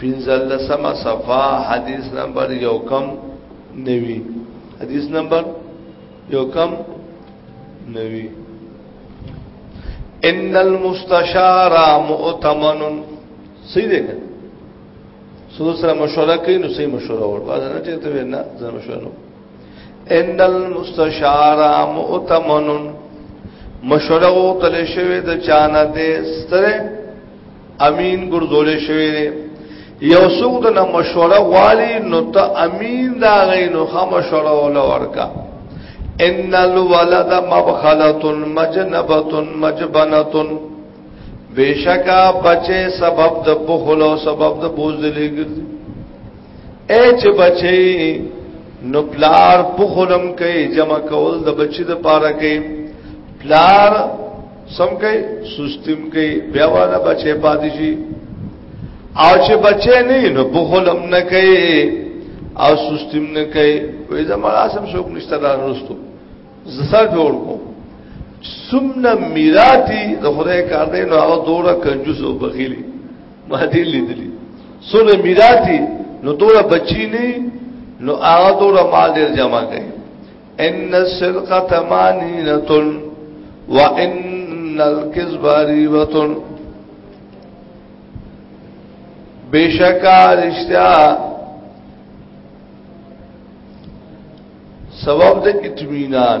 پنځل لسمه صفه حدیث نمبر یو کم نوی حدیث نمبر یو کم نوی ان المستشار مؤتمن صحیح دی کنه سوسره مشوره کوي نو صحیح مشوره ور باندې نه ته نه زما مشوره ان المستشار مؤتمن مشوره غوښتل شوی د چانه دې ستره امین ګرځول شوی دی یو څوک د مشوره غواړي نو ته امین دا غي نو خه مشوره ول ورکا ان الولد مبخله مجنبه مجبنه بشکا بچه سبب د بخل او سبب د بوزدلی ګرځي اے چې بچي نو پلار پخلم کوي جمع کول د بچی د پاره کوي پلار سم کوي سستم کوي بیا والا بچي پاتې شي او چې بچي نه نو پخلم نه کوي او سستم نه کوي وې زموږه سم شوق نشته دا نوستو زسر جوړ کو سمنا میراتی د خدای کار دی نو هغه دوره کنجوس او بخیلی ما دې لیدلی سونه میراثي نو دوره بچی نه نو هغه دوره مال ډیر جمع کړي ان السرقه ثمانینتن وان الكذب ریبتن بشکا رشتہ سبب د اطمینان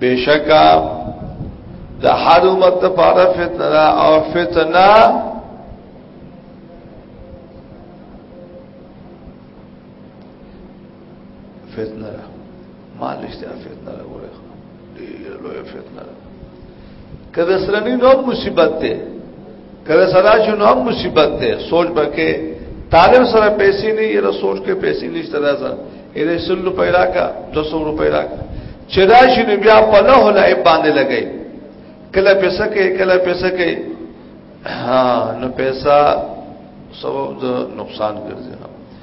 بشکا د هر امت لپاره فتنه او فتنه فتنه ده مال اشتیا فتنه ده ګوره ډیر لوی فتنه ده کله سره نه نو مصیبت ده کله صدا شو نو هم مصیبت ده سوچ بکې طالب سره پیسې نه یې سوچ کې پیسې نشته راځه اې سل روپۍ راکا 200 روپۍ راکا چې دا شنو بیا په له له باندې لګي کله پیسې کې کله پیسې کې ها نو پیسې سبب د نقصان ګرځي